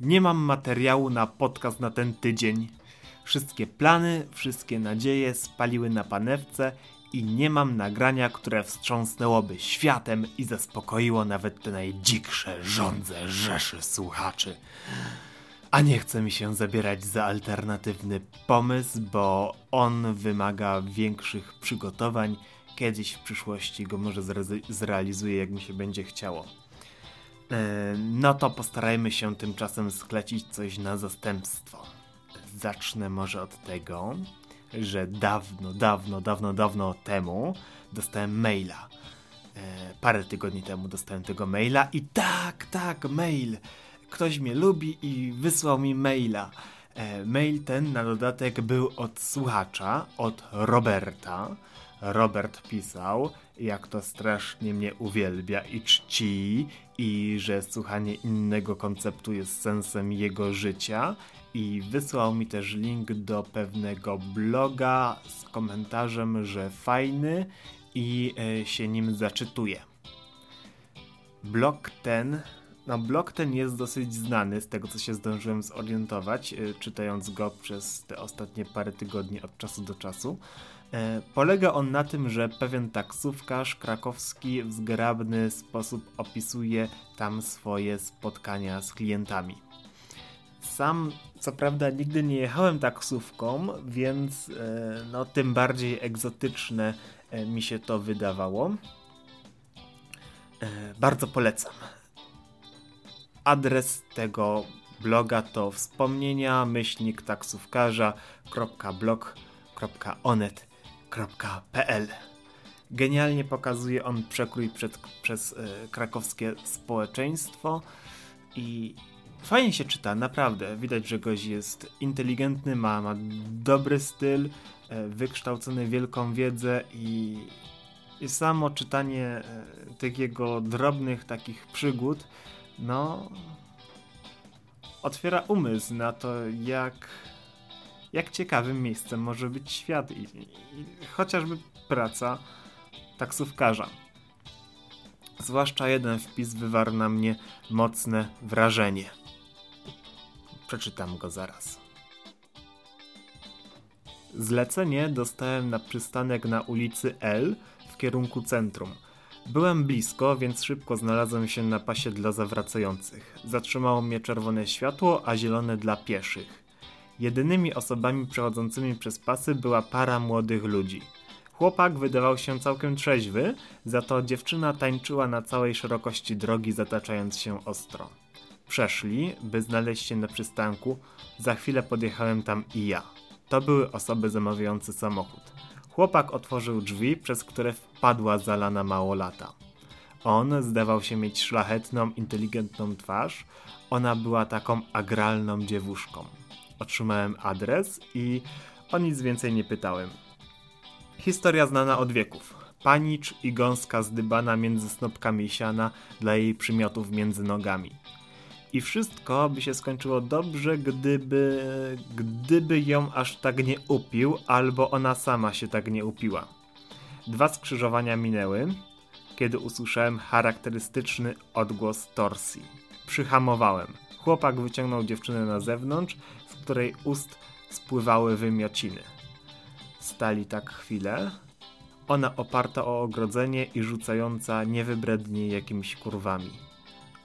Nie mam materiału na podcast na ten tydzień. Wszystkie plany, wszystkie nadzieje spaliły na panewce i nie mam nagrania, które wstrząsnęłoby światem i zaspokoiło nawet te najdziksze żądze rzeszy słuchaczy. A nie chce mi się zabierać za alternatywny pomysł, bo on wymaga większych przygotowań. Kiedyś w przyszłości go może zrealizuję, jak mi się będzie chciało. E, no to postarajmy się tymczasem sklecić coś na zastępstwo. Zacznę może od tego, że dawno, dawno, dawno, dawno temu dostałem maila. E, parę tygodni temu dostałem tego maila i tak, tak, mail. Ktoś mnie lubi i wysłał mi maila. E, mail ten na dodatek był od słuchacza, od Roberta. Robert pisał, jak to strasznie mnie uwielbia i czci, i że słuchanie innego konceptu jest sensem jego życia. I wysłał mi też link do pewnego bloga z komentarzem, że fajny i e, się nim zaczytuje. Blog ten, no blog ten jest dosyć znany z tego co się zdążyłem zorientować, e, czytając go przez te ostatnie parę tygodni od czasu do czasu. E, polega on na tym, że pewien taksówkarz krakowski w zgrabny sposób opisuje tam swoje spotkania z klientami. Sam, co prawda, nigdy nie jechałem taksówką, więc e, no, tym bardziej egzotyczne e, mi się to wydawało. Bardzo polecam. Adres tego bloga to wspomnienia myślnik taksówkarza.blog.onet www.krakowskie.pl Genialnie pokazuje on przekrój przed, przez e, krakowskie społeczeństwo i fajnie się czyta, naprawdę. Widać, że gość jest inteligentny, ma, ma dobry styl, e, wykształcony wielką wiedzę i, i samo czytanie e, tych jego drobnych takich przygód, no otwiera umysł na to, jak jak ciekawym miejscem może być świat i, i, i chociażby praca taksówkarza. Zwłaszcza jeden wpis wywarł na mnie mocne wrażenie. Przeczytam go zaraz. Zlecenie dostałem na przystanek na ulicy L w kierunku centrum. Byłem blisko, więc szybko znalazłem się na pasie dla zawracających. Zatrzymało mnie czerwone światło, a zielone dla pieszych. Jedynymi osobami przechodzącymi przez pasy była para młodych ludzi. Chłopak wydawał się całkiem trzeźwy, za to dziewczyna tańczyła na całej szerokości drogi, zataczając się ostro. Przeszli, by znaleźć się na przystanku, za chwilę podjechałem tam i ja. To były osoby zamawiające samochód. Chłopak otworzył drzwi, przez które wpadła zalana małolata. On zdawał się mieć szlachetną, inteligentną twarz, ona była taką agralną dziewuszką otrzymałem adres i o nic więcej nie pytałem. Historia znana od wieków. Panicz i gąska zdybana między snopkami siana dla jej przymiotów między nogami. I wszystko by się skończyło dobrze, gdyby, gdyby ją aż tak nie upił, albo ona sama się tak nie upiła. Dwa skrzyżowania minęły, kiedy usłyszałem charakterystyczny odgłos torsji. Przyhamowałem. Chłopak wyciągnął dziewczynę na zewnątrz której ust spływały wymiociny. Stali tak chwilę, ona oparta o ogrodzenie i rzucająca niewybrednie jakimiś kurwami.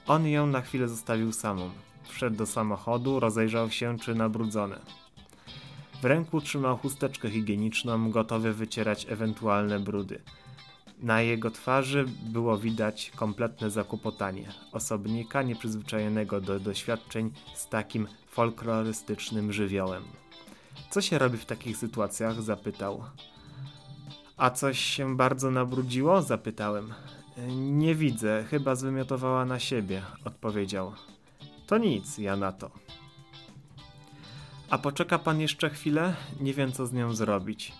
On ją na chwilę zostawił samą. Wszedł do samochodu, rozejrzał się, czy nabrudzone. W ręku trzymał chusteczkę higieniczną, gotowy wycierać ewentualne brudy. Na jego twarzy było widać kompletne zakłopotanie osobnika nieprzyzwyczajonego do doświadczeń z takim folklorystycznym żywiołem. Co się robi w takich sytuacjach? zapytał. A coś się bardzo nabrudziło? zapytałem. Nie widzę, chyba zwymiotowała na siebie, odpowiedział. To nic, ja na to. A poczeka pan jeszcze chwilę? Nie wiem, co z nią zrobić.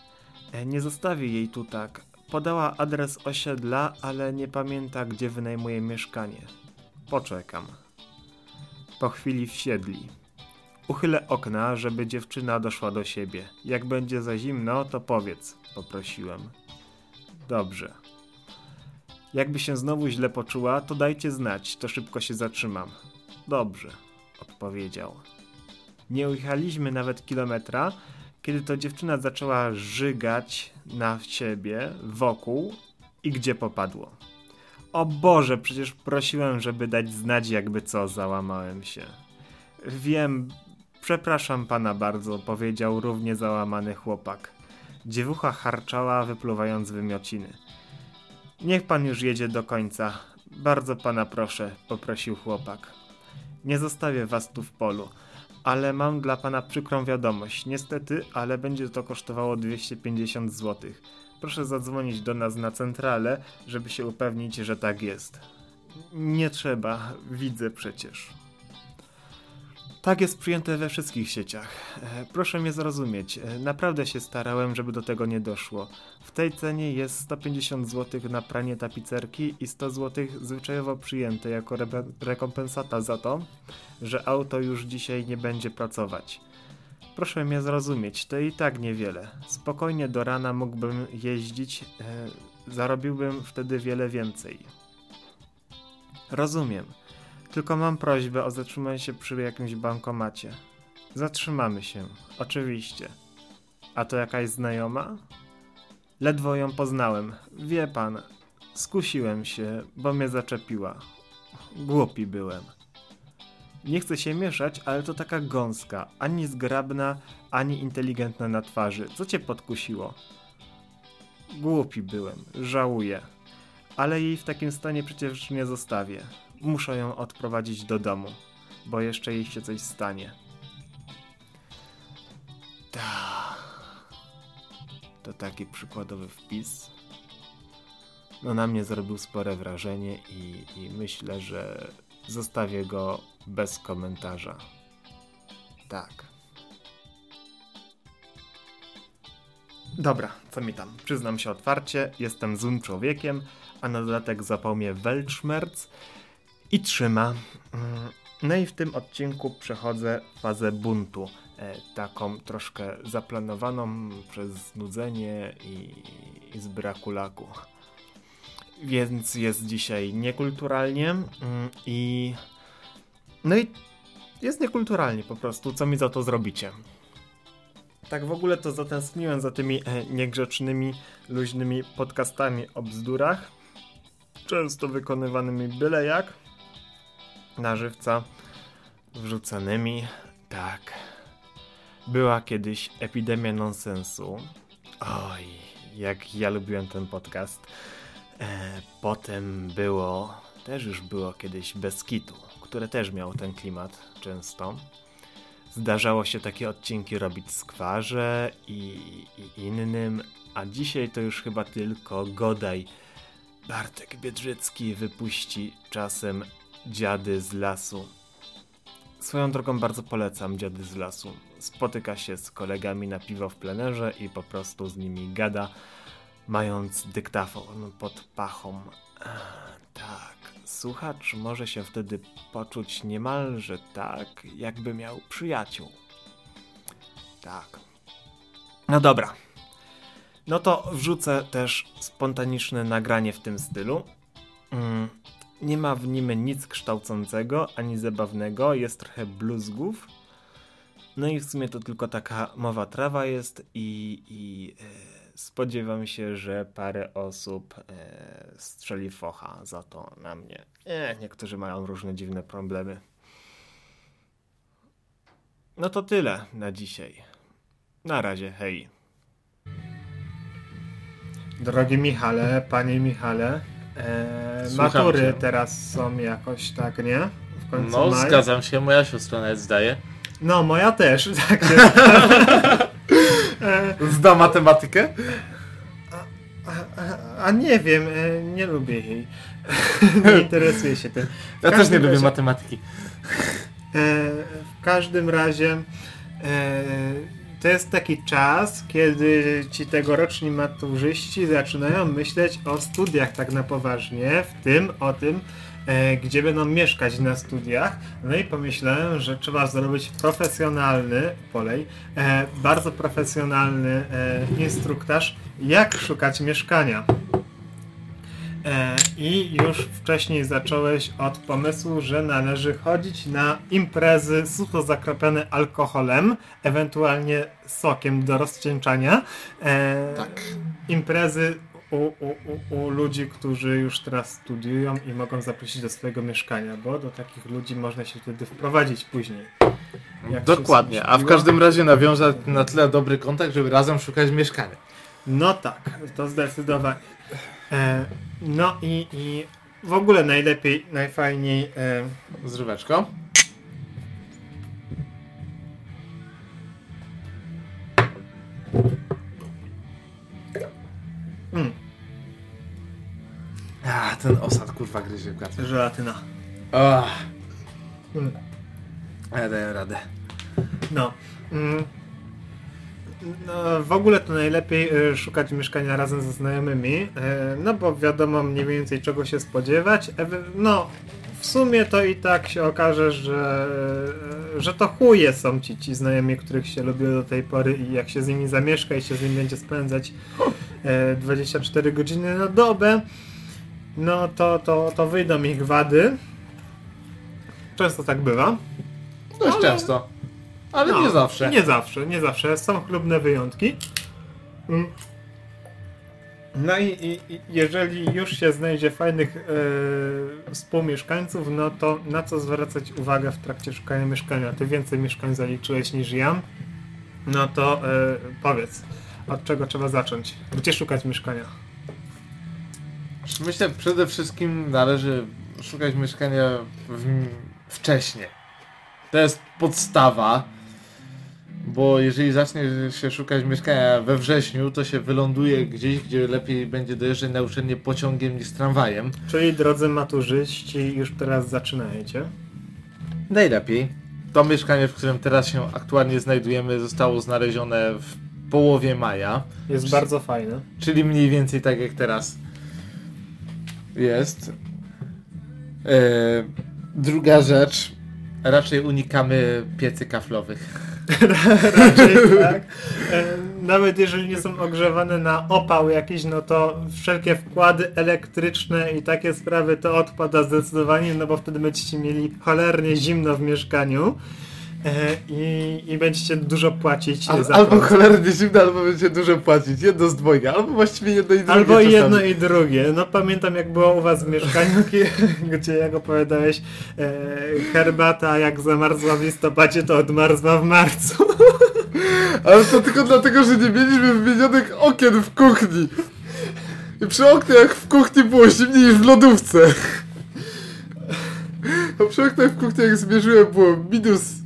Nie zostawię jej tu tak. Podała adres osiedla, ale nie pamięta, gdzie wynajmuje mieszkanie. Poczekam. Po chwili wsiedli. Uchylę okna, żeby dziewczyna doszła do siebie. Jak będzie za zimno, to powiedz, poprosiłem. Dobrze. Jakby się znowu źle poczuła, to dajcie znać, to szybko się zatrzymam. Dobrze, odpowiedział. Nie ujechaliśmy nawet kilometra, kiedy to dziewczyna zaczęła żygać na siebie, wokół i gdzie popadło. O Boże, przecież prosiłem, żeby dać znać, jakby co, załamałem się. Wiem, przepraszam pana bardzo, powiedział równie załamany chłopak. Dziewucha harczała, wypluwając wymiociny. Niech pan już jedzie do końca. Bardzo pana proszę, poprosił chłopak. Nie zostawię was tu w polu, ale mam dla pana przykrą wiadomość. Niestety, ale będzie to kosztowało 250 zł. Proszę zadzwonić do nas na centralę, żeby się upewnić, że tak jest. Nie trzeba, widzę przecież. Tak jest przyjęte we wszystkich sieciach. E, proszę mnie zrozumieć, e, naprawdę się starałem, żeby do tego nie doszło. W tej cenie jest 150 zł na pranie tapicerki i 100 zł zwyczajowo przyjęte jako re rekompensata za to, że auto już dzisiaj nie będzie pracować. Proszę mnie zrozumieć, to i tak niewiele. Spokojnie do rana mógłbym jeździć, e, zarobiłbym wtedy wiele więcej. Rozumiem. Tylko mam prośbę o zatrzymanie się przy jakimś bankomacie. Zatrzymamy się, oczywiście. A to jakaś znajoma? Ledwo ją poznałem. Wie pan, skusiłem się, bo mnie zaczepiła. Głupi byłem. Nie chcę się mieszać, ale to taka gąska, ani zgrabna, ani inteligentna na twarzy. Co cię podkusiło? Głupi byłem, żałuję. Ale jej w takim stanie przecież nie zostawię. Muszę ją odprowadzić do domu, bo jeszcze jej się coś stanie. Ta. To taki przykładowy wpis. No na mnie zrobił spore wrażenie i, i myślę, że zostawię go bez komentarza. Tak. Dobra, co mi tam? Przyznam się otwarcie, jestem złym człowiekiem, a na dodatek zapał mnie Weltschmerz i trzyma. Mm, no i w tym odcinku przechodzę fazę buntu. E, taką troszkę zaplanowaną przez znudzenie i, i z braku laku. Więc jest dzisiaj niekulturalnie mm, i. No i jest niekulturalnie po prostu. Co mi za to zrobicie? Tak w ogóle to zatęskniłem za tymi e, niegrzecznymi, luźnymi podcastami o bzdurach. Często wykonywanymi byle jak na żywca wrzucanymi. Tak. Była kiedyś epidemia nonsensu. Oj, jak ja lubiłem ten podcast. E, potem było, też już było kiedyś bez kitu, które też miało ten klimat często. Zdarzało się takie odcinki robić skwarze i, i innym, a dzisiaj to już chyba tylko Godaj. Bartek Biedrzycki wypuści czasem Dziady z lasu. Swoją drogą bardzo polecam Dziady z lasu. Spotyka się z kolegami na piwo w plenerze i po prostu z nimi gada, mając dyktafon pod pachą. Tak, słuchacz może się wtedy poczuć niemalże tak, jakby miał przyjaciół. Tak. No dobra. No to wrzucę też spontaniczne nagranie w tym stylu. Mm, nie ma w nim nic kształcącego ani zabawnego, jest trochę bluzgów. No i w sumie to tylko taka mowa trawa jest i, i e, spodziewam się, że parę osób e, strzeli focha za to na mnie. E, niektórzy mają różne dziwne problemy. No to tyle na dzisiaj. Na razie, hej. Drogi Michale, panie Michale, E, matury cię. teraz są jakoś tak, nie? W końcu no, maj. zgadzam się, moja siostra nawet zdaje. No, moja też, tak Zda matematykę? A, a, a, nie wiem, e, nie lubię jej. nie interesuje się tym. W ja też nie razie, lubię matematyki. E, w każdym razie e, to jest taki czas, kiedy ci tegoroczni maturzyści zaczynają myśleć o studiach tak na poważnie, w tym o tym, e, gdzie będą mieszkać na studiach. No i pomyślałem, że trzeba zrobić profesjonalny, polej, e, bardzo profesjonalny e, instruktaż, jak szukać mieszkania. E, I już wcześniej zacząłeś od pomysłu, że należy chodzić na imprezy sucho zakropione alkoholem, ewentualnie sokiem do rozcieńczania. E, tak. Imprezy u, u, u, u, ludzi, którzy już teraz studiują i mogą zaprosić do swojego mieszkania, bo do takich ludzi można się wtedy wprowadzić później. Dokładnie, a w każdym razie nawiązać na tyle dobry kontakt, żeby razem szukać mieszkania. No tak, to zdecydowanie. E, no i, i w ogóle najlepiej, najfajniej. E... Zryweczko. Mm. A, ten osad kurwa gryzie w gacie. Żelatyna. Oh. Mm. Ja daję radę. No. Mm. No, w ogóle to najlepiej y, szukać mieszkania razem ze znajomymi, y, no bo wiadomo mniej więcej czego się spodziewać. No, w sumie to i tak się okaże, że, że to chuje są ci, ci znajomi, których się lubiło do tej pory i jak się z nimi zamieszka i się z nimi będzie spędzać 24 godziny na dobę, no to, to, to wyjdą ich wady. Często tak bywa. Dość ale... często. Ale no, nie zawsze. Nie zawsze, nie zawsze. Są chlubne wyjątki. Mm. No i, i, jeżeli już się znajdzie fajnych yy, współmieszkańców, no to na co zwracać uwagę w trakcie szukania mieszkania? Ty więcej mieszkań zaliczyłeś niż ja. No to yy, powiedz, od czego trzeba zacząć? Gdzie szukać mieszkania? Myślę, przede wszystkim należy szukać mieszkania w, wcześniej. To jest podstawa bo jeżeli zacznie się szukać mieszkania we wrześniu, to się wyląduje gdzieś, gdzie lepiej będzie dojeżdżać na uczelnię pociągiem niż tramwajem. Czyli drodzy maturzyści, już teraz zaczynajecie? Najlepiej. To mieszkanie, w którym teraz się aktualnie znajdujemy, zostało znalezione w połowie maja. Jest bardzo fajne. Czyli mniej więcej tak jak teraz jest. Eee, druga rzecz. Raczej unikamy piecy kaflowych. Raczej tak. E, nawet jeżeli nie są ogrzewane na opał jakiś, no to wszelkie wkłady elektryczne i takie sprawy to odpada zdecydowanie, no bo wtedy będziecie mieli cholernie zimno w mieszkaniu. E, I, I będziecie dużo płacić Al, za Albo cholernie zimno, albo będziecie dużo płacić. Jedno z dwojga, albo właściwie jedno i drugie. Albo jedno i drugie. No pamiętam jak było u was w mieszkaniu, gdzie jak opowiadałeś e, herbata jak zamarzła w listopadzie, to odmarzła w marcu. Ale to tylko dlatego, że nie mieliśmy wymienionych okien w kuchni. I przy oknach w kuchni było zimniej niż w lodówce. A przy oknach w kuchni jak zmierzyłem było minus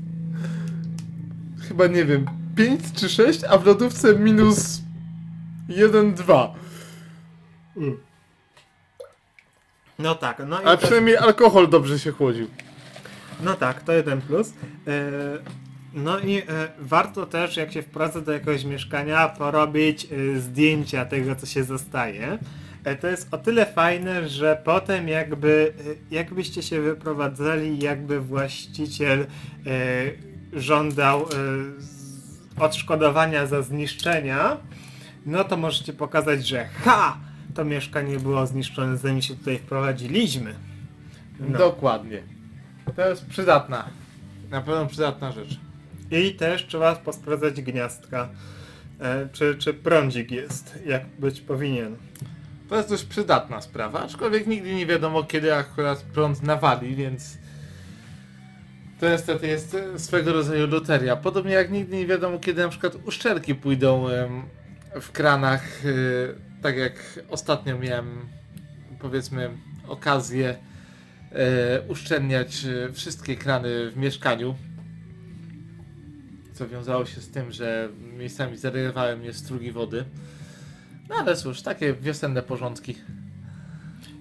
chyba nie wiem, 5 czy 6, a w lodówce minus 1, 2. Mm. No tak, no Ale też... przynajmniej alkohol dobrze się chłodził. No tak, to jeden plus. E, no i e, warto też, jak się wprowadza do jakiegoś mieszkania, porobić e, zdjęcia tego, co się zostaje. To jest o tyle fajne, że potem jakby, jakbyście się wyprowadzali, jakby właściciel żądał y, odszkodowania za zniszczenia, no to możecie pokazać, że ha! To mieszkanie było zniszczone, zanim się tutaj wprowadziliśmy. No. Dokładnie. To jest przydatna. Na pewno przydatna rzecz. I też trzeba posprawdzać gniazdka. E, czy, czy prądzik jest, jak być powinien. To jest dość przydatna sprawa, aczkolwiek nigdy nie wiadomo, kiedy akurat prąd nawali, więc to niestety jest e, swego rodzaju loteria. Podobnie jak nigdy nie wiadomo, kiedy na przykład uszczelki pójdą w kranach. E, tak jak ostatnio miałem, powiedzmy, okazję e, uszczelniać wszystkie krany w mieszkaniu. Co wiązało się z tym, że miejscami zarywałem je strugi wody. No ale cóż, takie wiosenne porządki.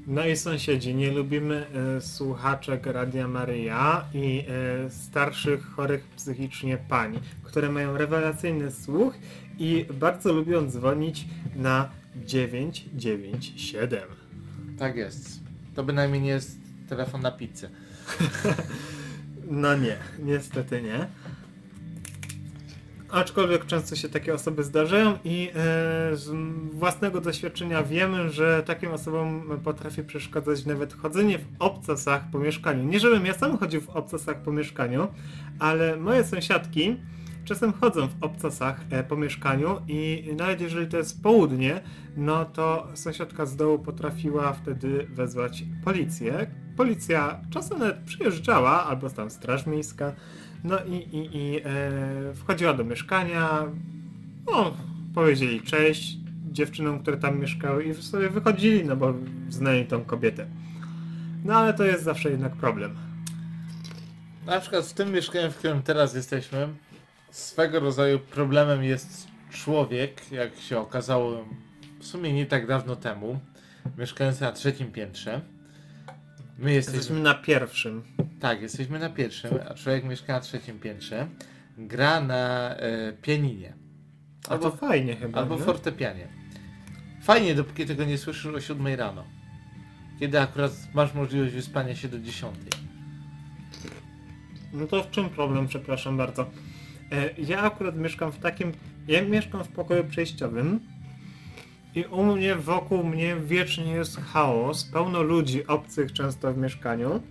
No i sąsiedzi, nie lubimy e, słuchaczek Radia Maryja i e, starszych, chorych psychicznie pań, które mają rewelacyjny słuch i bardzo lubią dzwonić na 997. Tak jest. To bynajmniej nie jest telefon na pizzę. no nie, niestety nie. Aczkolwiek często się takie osoby zdarzają i e, z własnego doświadczenia wiemy, że takim osobom potrafi przeszkadzać nawet chodzenie w obcasach po mieszkaniu. Nie żebym ja sam chodził w obcasach po mieszkaniu, ale moje sąsiadki czasem chodzą w obcasach e, po mieszkaniu i nawet jeżeli to jest południe, no to sąsiadka z dołu potrafiła wtedy wezwać policję. Policja czasem nawet przyjeżdżała, albo tam straż miejska, no i, i, i e, wchodziła do mieszkania, no, powiedzieli cześć dziewczynom, które tam mieszkały i sobie wychodzili, no bo znali tą kobietę. No ale to jest zawsze jednak problem. Na przykład w tym mieszkaniu, w którym teraz jesteśmy, swego rodzaju problemem jest człowiek, jak się okazało w sumie nie tak dawno temu, mieszkający na trzecim piętrze. My jesteśmy, jesteśmy na pierwszym. Tak, jesteśmy na pierwszym, a człowiek mieszka na trzecim piętrze. Gra na e, pianinie. Albo, a to fajnie chyba. Albo nie? fortepianie. Fajnie, dopóki tego nie słyszysz o 7 rano. Kiedy akurat masz możliwość wyspania się do 10. No to w czym problem, przepraszam bardzo? E, ja akurat mieszkam w takim. Ja mieszkam w pokoju przejściowym. I u mnie, wokół mnie wiecznie jest chaos, pełno ludzi obcych często w mieszkaniu.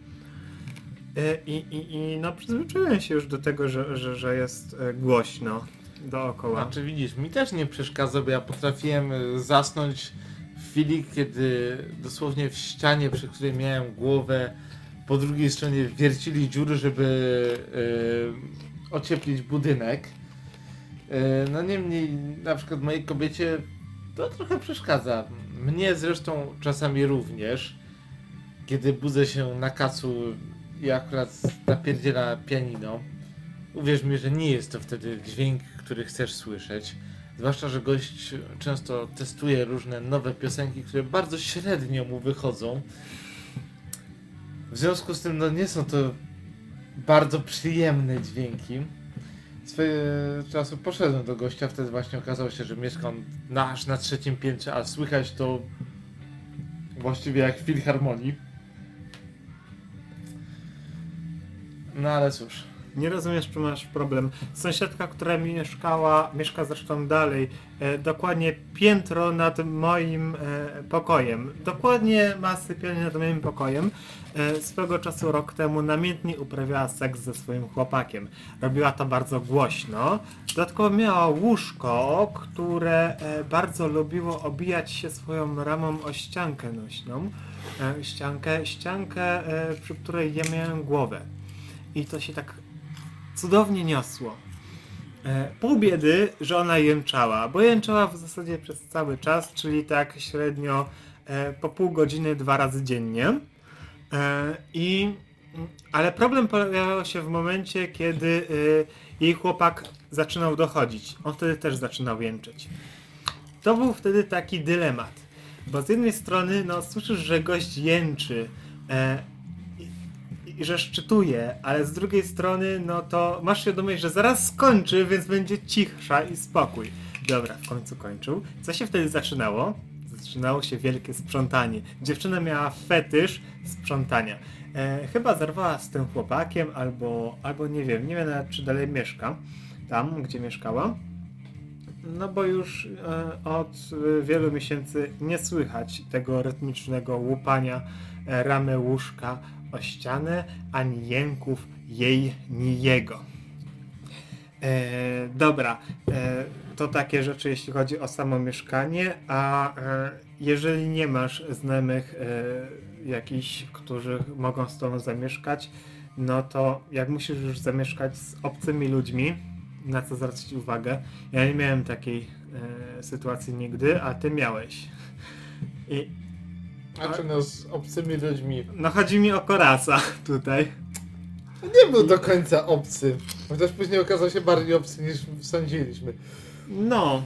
E, I, i, i no przyzwyczaiłem się już do tego, że, że, że jest e, głośno dookoła. Znaczy widzisz, mi też nie przeszkadza, bo ja potrafiłem zasnąć w chwili, kiedy dosłownie w ścianie, przy której miałem głowę, po drugiej stronie wiercili dziury, żeby ocieplić budynek. E, no niemniej, na przykład mojej kobiecie to trochę przeszkadza. Mnie zresztą czasami również, kiedy budzę się na kacu i akurat napierdziela pianino. Uwierz mi, że nie jest to wtedy dźwięk, który chcesz słyszeć. Zwłaszcza, że gość często testuje różne nowe piosenki, które bardzo średnio mu wychodzą. W związku z tym, no nie są to bardzo przyjemne dźwięki. Swojego czasu poszedłem do gościa, wtedy właśnie okazało się, że mieszka on na, aż na trzecim piętrze, a słychać to właściwie jak filharmonii. No ale cóż. Nie rozumiesz, czy masz problem. Sąsiadka, która mi mieszkała, mieszka zresztą dalej, e, dokładnie piętro nad moim e, pokojem. Dokładnie ma sypialnię nad moim pokojem. E, swego czasu, rok temu, namiętnie uprawiała seks ze swoim chłopakiem. Robiła to bardzo głośno. Dodatkowo miała łóżko, które e, bardzo lubiło obijać się swoją ramą o ściankę nośną. E, ściankę, ściankę, e, przy której ja miałem głowę. I to się tak cudownie niosło. E, pół biedy, że ona jęczała, bo jęczała w zasadzie przez cały czas, czyli tak średnio e, po pół godziny dwa razy dziennie. E, I, ale problem pojawiał się w momencie, kiedy jej chłopak zaczynał dochodzić. On wtedy też zaczynał jęczeć. To był wtedy taki dylemat, bo z jednej strony no, słyszysz, że gość jęczy, i że szczytuje, ale z drugiej strony, no to masz świadomość, że zaraz skończy, więc będzie cichsza i spokój. Dobra, w końcu kończył. Co się wtedy zaczynało? Zaczynało się wielkie sprzątanie. Dziewczyna miała fetysz sprzątania. E, chyba zerwała z tym chłopakiem, albo, albo nie wiem, nie wiem nawet czy dalej mieszka tam, gdzie mieszkała. No bo już e, od wielu miesięcy nie słychać tego rytmicznego łupania e, ramy łóżka o ścianę, ani jęków jej, ni jego. E, dobra, e, to takie rzeczy, jeśli chodzi o samo mieszkanie, a e, jeżeli nie masz znajomych e, jakichś, którzy mogą z tobą zamieszkać, no to jak musisz już zamieszkać z obcymi ludźmi, na co zwracać uwagę, ja nie miałem takiej e, sytuacji nigdy, a ty miałeś. I znaczy no z obcymi ludźmi. No chodzi mi o Korasa tutaj. Nie był do końca obcy. Chociaż później okazał się bardziej obcy niż sądziliśmy. No.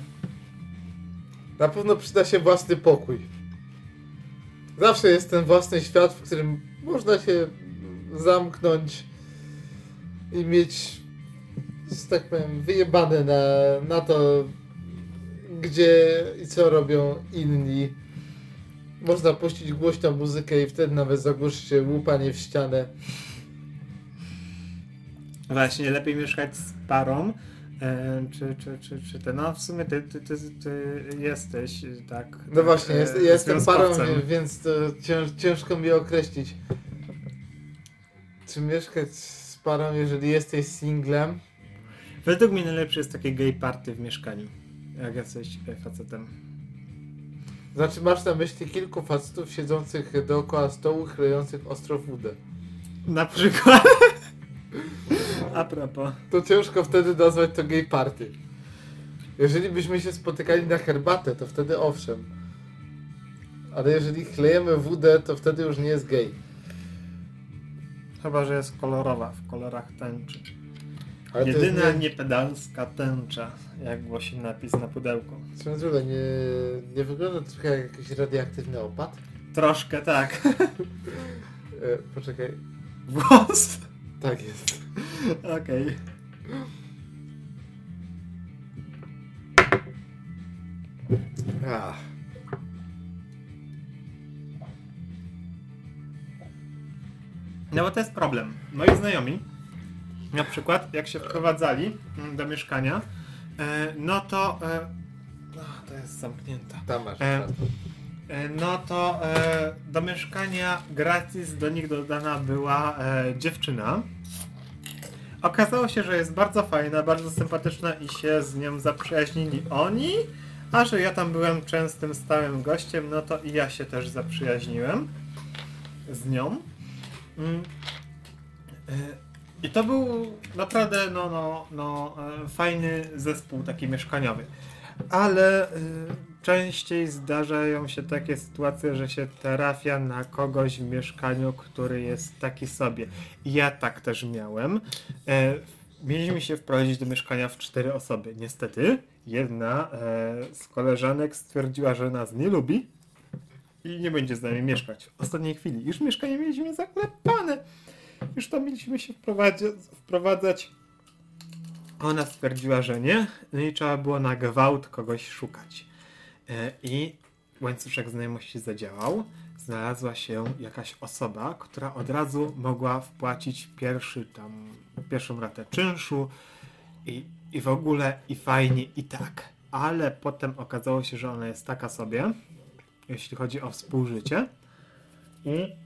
Na pewno przyda się własny pokój. Zawsze jest ten własny świat, w którym można się zamknąć i mieć, że tak powiem, wyjebane na, na to, gdzie i co robią inni można puścić głośną muzykę i wtedy nawet zagłuszcie łupanie w ścianę. Właśnie, lepiej mieszkać z parą, E, czy, czy, czy, czy ty, no w sumie ty, ty, ty, ty jesteś, tak. No właśnie, jest, e, jestem parą, więc to cięż, ciężko mi określić. Czy mieszkać z parą, jeżeli jesteś singlem? Według mnie najlepsze jest takie gay party w mieszkaniu. Jak jesteś e, facetem. Znaczy masz na myśli kilku facetów siedzących dookoła stołu, chlejących ostro wódę. Na przykład. A propos. To ciężko wtedy nazwać to gay party. Jeżeli byśmy się spotykali na herbatę, to wtedy owszem. Ale jeżeli chlejemy wódę, to wtedy już nie jest gay. Chyba, że jest kolorowa, w kolorach tęczy. Ale Jedyna jest niepedalska tęcza, jak głosi napis na pudełku. nie, swoją drogą, nie, nie wygląda trochę jak jakiś radioaktywny opad? Troszkę tak. E, poczekaj. Włos. Tak jest. Okej. Ach. No bo to jest problem. Moi znajomi, na przykład, jak się wprowadzali mm, do mieszkania, e, no to... E, no, to jest zamknięta. Tam masz. E, No to do mieszkania gratis do nich dodana była dziewczyna. Okazało się, że jest bardzo fajna, bardzo sympatyczna i się z nią zaprzyjaźnili oni, a że ja tam byłem częstym stałym gościem, no to i ja się też zaprzyjaźniłem z nią. I to był naprawdę no, no, no, e, fajny zespół taki mieszkaniowy. Ale y, częściej zdarzają się takie sytuacje, że się trafia na kogoś w mieszkaniu, który jest taki sobie. Ja tak też miałem. E, mieliśmy się wprowadzić do mieszkania w cztery osoby. Niestety, jedna e, z koleżanek stwierdziła, że nas nie lubi i nie będzie z nami mieszkać. W ostatniej chwili. Już mieszkanie mieliśmy zaklepane. Już tam mieliśmy się wprowadzać. Ona stwierdziła, że nie, no i trzeba było na gwałt kogoś szukać. E, I łańcuszek znajomości zadziałał. Znalazła się jakaś osoba, która od razu mogła wpłacić pierwszy tam, pierwszą ratę czynszu i, i w ogóle i fajnie i tak. Ale potem okazało się, że ona jest taka sobie, jeśli chodzi o współżycie. I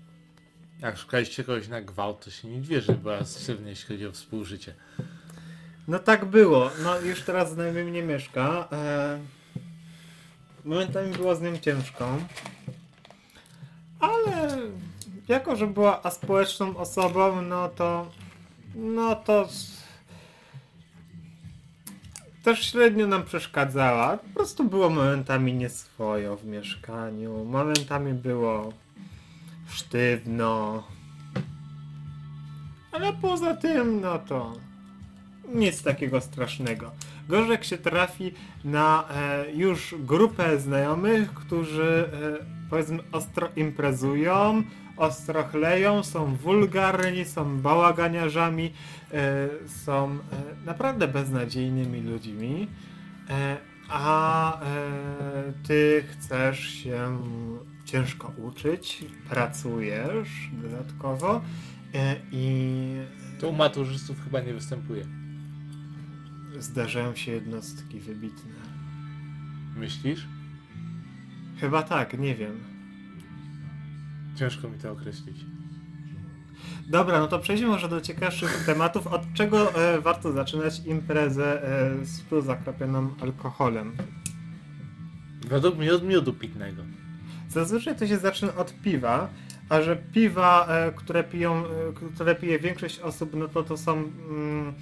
Jak szukaliście kogoś na gwałt, to się nie wierzy, była sztywna, jeśli chodzi o współżycie. No tak było. No już teraz z nami nie mieszka. E... Momentami było z nią ciężko. Ale jako, że była aspołeczną osobą, no to no to też średnio nam przeszkadzała. Po prostu było momentami nieswojo w mieszkaniu. Momentami było sztywno. Ale poza tym, no to nic takiego strasznego. Gorzej się trafi na e, już grupę znajomych, którzy e, powiedzmy ostro imprezują, ostro chleją, są wulgarni, są bałaganiarzami, e, są e, naprawdę beznadziejnymi ludźmi, e, a e, ty chcesz się ciężko uczyć, pracujesz dodatkowo e, i To u maturzystów chyba nie występuje. Zdarzają się jednostki wybitne. Myślisz? Chyba tak, nie wiem. Ciężko mi to określić. Dobra, no to przejdźmy może do ciekawszych tematów. Od czego e, warto zaczynać imprezę e, z zakropioną alkoholem? Według mnie od miodu pitnego. Zazwyczaj to się zaczyna od piwa, a że piwa, e, które piją, e, które pije większość osób, no to to są mm,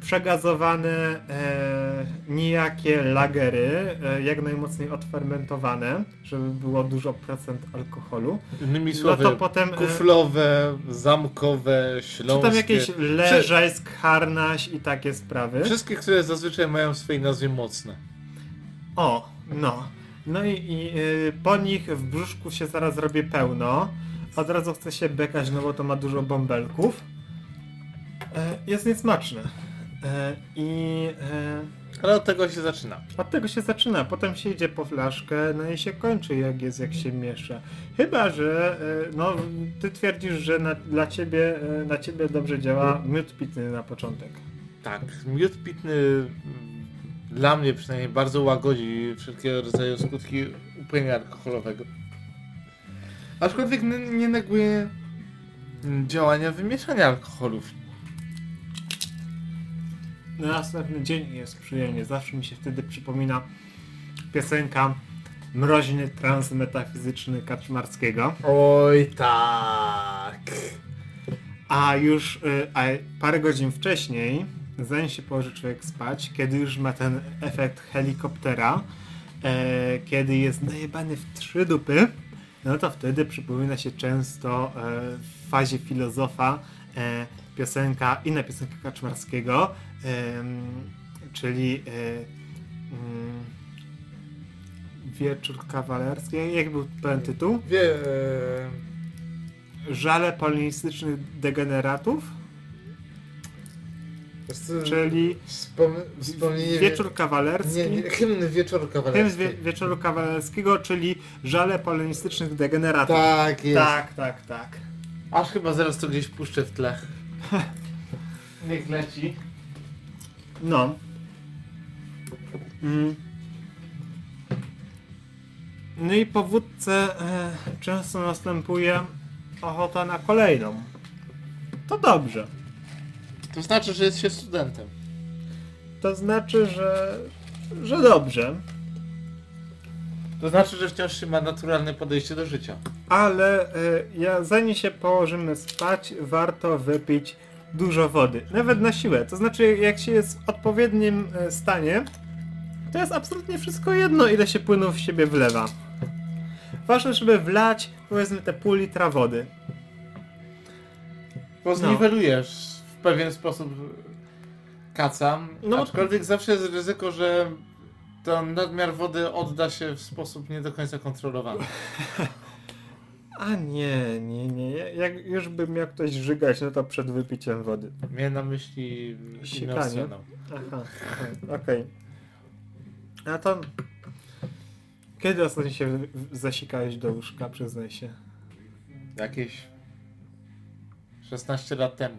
przegazowane, e, nijakie lagery, e, jak najmocniej odfermentowane, żeby było dużo procent alkoholu. Innymi No słowy, to potem... e, kuflowe, zamkowe, Czy śląskie. tam jakieś leżajsk, harnaś i takie sprawy? Wszystkie, które zazwyczaj mają w swojej nazwie mocne. O, no. No i, i y, po nich w brzuszku się zaraz robi pełno. Od razu chce się bekać, no bo to ma dużo bąbelków. E, jest niesmaczne. I e, Ale od tego się zaczyna. od tego się zaczyna. Potem się idzie po flaszkę, no i się kończy jak jest, jak się miesza. Chyba, że e, no, ty twierdzisz, że na, dla ciebie, na ciebie dobrze działa miód pitny na początek. tak, miód pitny dla mnie przynajmniej bardzo łagodzi wszelkiego rodzaju skutki upojenia alkoholowego. Aczkolwiek nie neguje mm, działania wymieszania alkoholów. Na następny dzień jest przyjemnie. Zawsze mi się wtedy przypomina piosenka Mroźny trans metafizyczny Kaczmarskiego. Oj tak. A już y, a parę godzin wcześniej, zanim się położy człowiek spać, kiedy już ma ten efekt helikoptera, e, kiedy jest najebany w trzy dupy, no to wtedy przypomina się często e, w fazie filozofa e, piosenka, inna piosenka Kaczmarskiego, em, czyli e, mm, Wieczór kawalerski. Jak był pełen tytuł? Wie, e, Żale polinistycznych degeneratów, czyli wspom, wspomnienie... Wieczór kawalerski. Nie, nie, hymn wieczoru Hymn kawalerski. wie, Wieczoru kawalerskiego, czyli Żale polinistycznych degeneratów. Tak jest. tak, tak, tak. Aż chyba zaraz to gdzieś puszczę w tle. Niech leci. No. Mm. No i po wódce e, często następuje ochota na kolejną. To dobrze. To znaczy, że jest się studentem. To znaczy, że, że dobrze. To znaczy, że wciąż się ma naturalne podejście do życia. Ale e, ja, zanim się położymy spać, warto wypić dużo wody. Nawet na siłę. To znaczy, jak się jest w odpowiednim e, stanie, to jest absolutnie wszystko jedno, ile się płynu w siebie wlewa. Ważne, żeby wlać, powiedzmy, te pół litra wody. Bo zniwelujesz w pewien sposób kaca, No. aczkolwiek zawsze jest ryzyko, że ten nadmiar wody odda się w sposób nie do końca kontrolowany. A nie, nie, nie. Jak już by miał ktoś żygać, no to przed wypiciem wody. Miałem na myśli Sikanie. stroną. Aha, okej. A to... Kiedy ostatnio się zasikałeś do łóżka, przyznaj się? Jakieś 16 lat temu.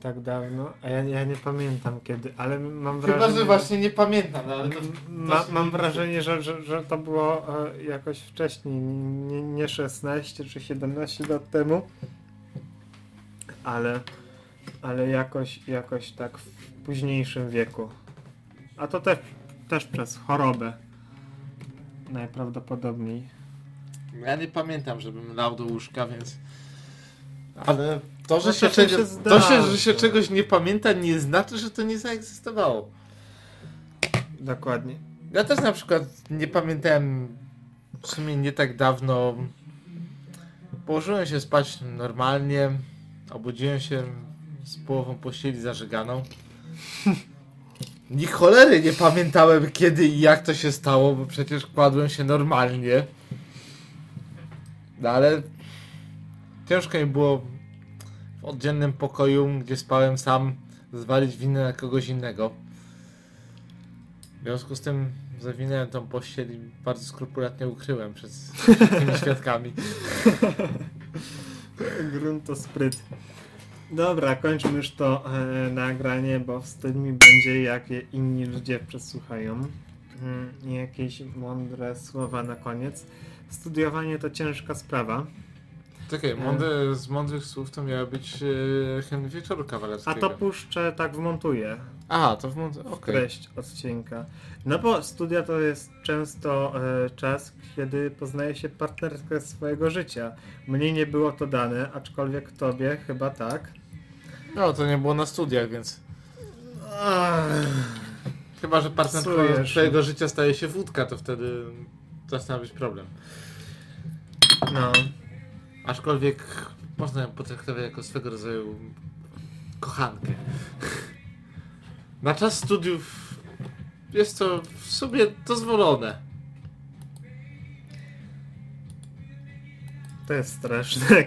Tak dawno? A ja, ja nie pamiętam kiedy, ale mam wrażenie... Chyba, że właśnie nie pamiętam, no ale to... Ma, mam wrażenie, że, że, że to było e, jakoś wcześniej, nie, nie 16 czy 17 lat temu, ale, ale jakoś, jakoś tak w późniejszym wieku. A to też, też przez chorobę. Najprawdopodobniej. Ja nie pamiętam, żebym lał do łóżka, więc... Ale to, że, No się, czasem czego, się to się, że się czegoś nie pamięta, nie znaczy, że to nie zaegzystowało. Dokładnie. Ja też na przykład nie pamiętałem w sumie nie tak dawno. Położyłem się spać normalnie, obudziłem się z połową pościeli zażyganą. Ni cholery nie pamiętałem kiedy i jak to się stało, bo przecież kładłem się normalnie. No ale ciężko mi było w oddzielnym pokoju, gdzie spałem sam, zwalić winę na kogoś innego. W związku z tym zawinąłem tą pościel i bardzo skrupulatnie ukryłem przed tymi świadkami. Grunt to spryt. Dobra, kończmy już to e, nagranie, bo wstyd mi będzie, jak je inni ludzie przesłuchają. Mm, jakieś mądre słowa na koniec. Studiowanie to ciężka sprawa. Czekaj, mądre, z mądrych słów to miała być e, hymn wieczoru A kawalerskiego. to puszczę, tak wmontuję A, to w mądre, okej. treść odcinka. No bo studia to jest często e, czas, kiedy poznaje się partnerkę swojego życia. Mnie nie było to dane, aczkolwiek tobie chyba tak. No, to nie było na studiach, więc... Chyba, że partnerką twojego życia staje się wódka, to wtedy zaczyna być problem. No. Aczkolwiek można ją potraktować jako swego rodzaju kochankę. Na czas studiów jest to w sobie dozwolone. To jest straszne.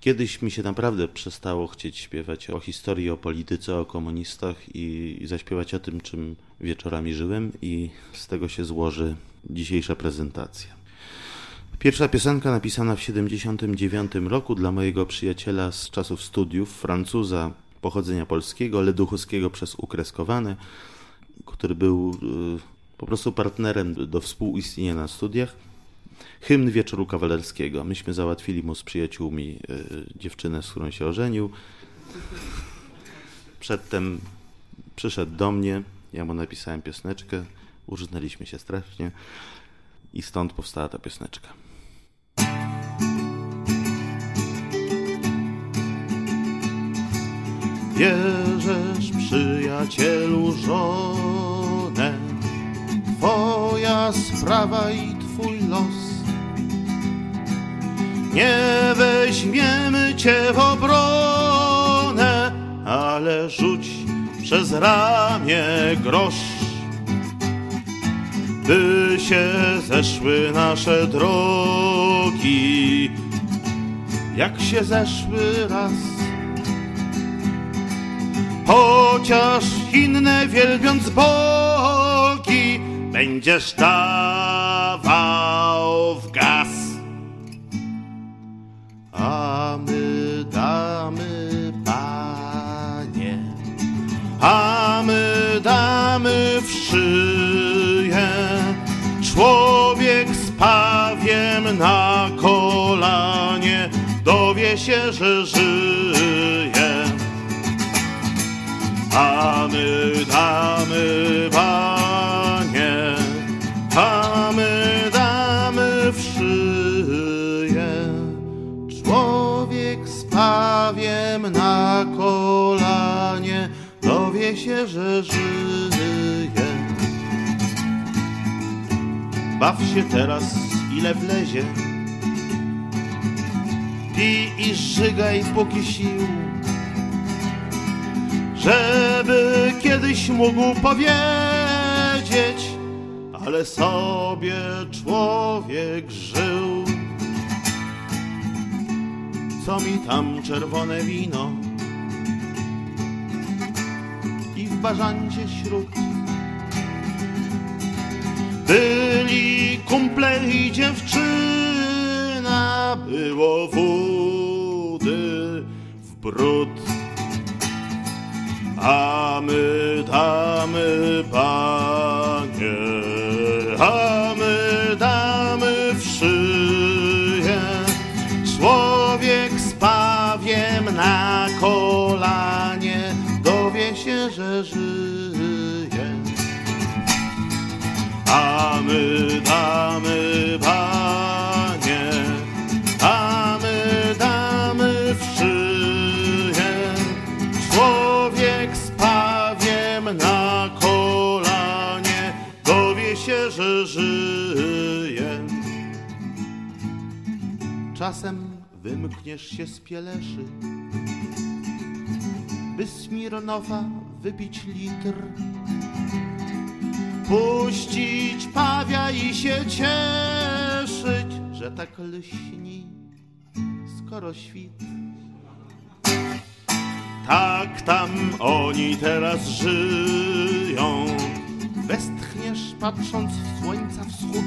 Kiedyś mi się naprawdę przestało chcieć śpiewać o historii, o polityce, o komunistach i zaśpiewać o tym, czym wieczorami żyłem i z tego się złoży dzisiejsza prezentacja. Pierwsza piosenka napisana w 79 roku dla mojego przyjaciela z czasów studiów, Francuza pochodzenia polskiego, leduchowskiego przez ukreskowane, który był y, po prostu partnerem do współistnienia na studiach. Hymn Wieczoru Kawalerskiego. Myśmy załatwili mu z przyjaciółmi y, dziewczynę, z którą się ożenił. Przedtem przyszedł do mnie, ja mu napisałem pioseneczkę, użynaliśmy się strasznie i stąd powstała ta pioseneczka. Bierzesz przyjacielu żonę, twoja sprawa i twój los. Nie weźmiemy cię w obronę, ale rzuć przez ramię grosz. By się zeszły nasze drogi, jak się zeszły raz chociaż inne wielbiąc bogi, będziesz dawał w gaz. A my damy, panie, a my damy w szyję. Człowiek z pawiem na kolanie dowie się, że żyje a my damy, panie, a my damy w szyję. Człowiek z pawiem na kolanie dowie się, że żyje. Baw się teraz, ile wlezie. Pij i żygaj póki sił żeby kiedyś mógł powiedzieć, ale sobie człowiek żył. Co mi tam czerwone wino i w bażancie śród byli kumple i dziewczyna, było wody w brud a my damy, panie, a my damy w szyję. Człowiek z pawiem na kolanie dowie się, że żyje. A my damy, panie, a my damy w. Człowiek z pawiem na kolanie dowie się, że żyje. Czasem wymkniesz się z pieleszy, by Smirnowa wypić litr, puścić pawia i się cieszyć, że tak lśni, skoro świt. Tak tam oni teraz żyją. Westchniesz patrząc w słońca wschód.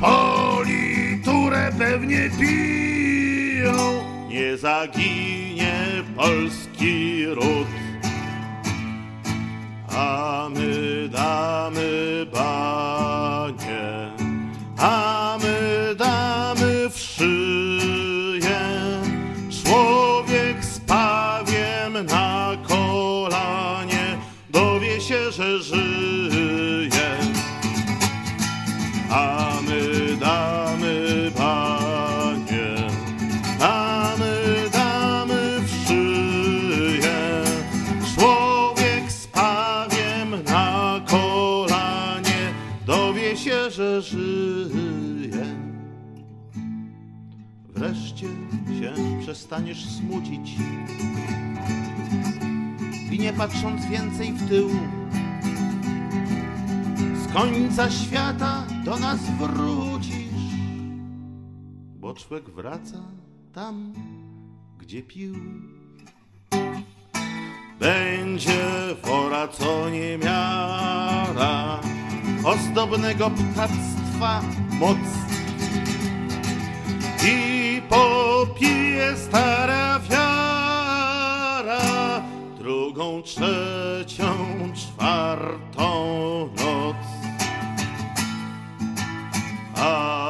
Politurę pewnie piją, nie zaginie polski ród. A my damy banie, się przestaniesz smucić. I nie patrząc więcej w tył, z końca świata do nas wrócisz, bo człowiek wraca tam, gdzie pił. Będzie wora co nie miara, ozdobnego ptactwa moc. I mnie stara wiara, drugą, trzecią, czwartą noc. A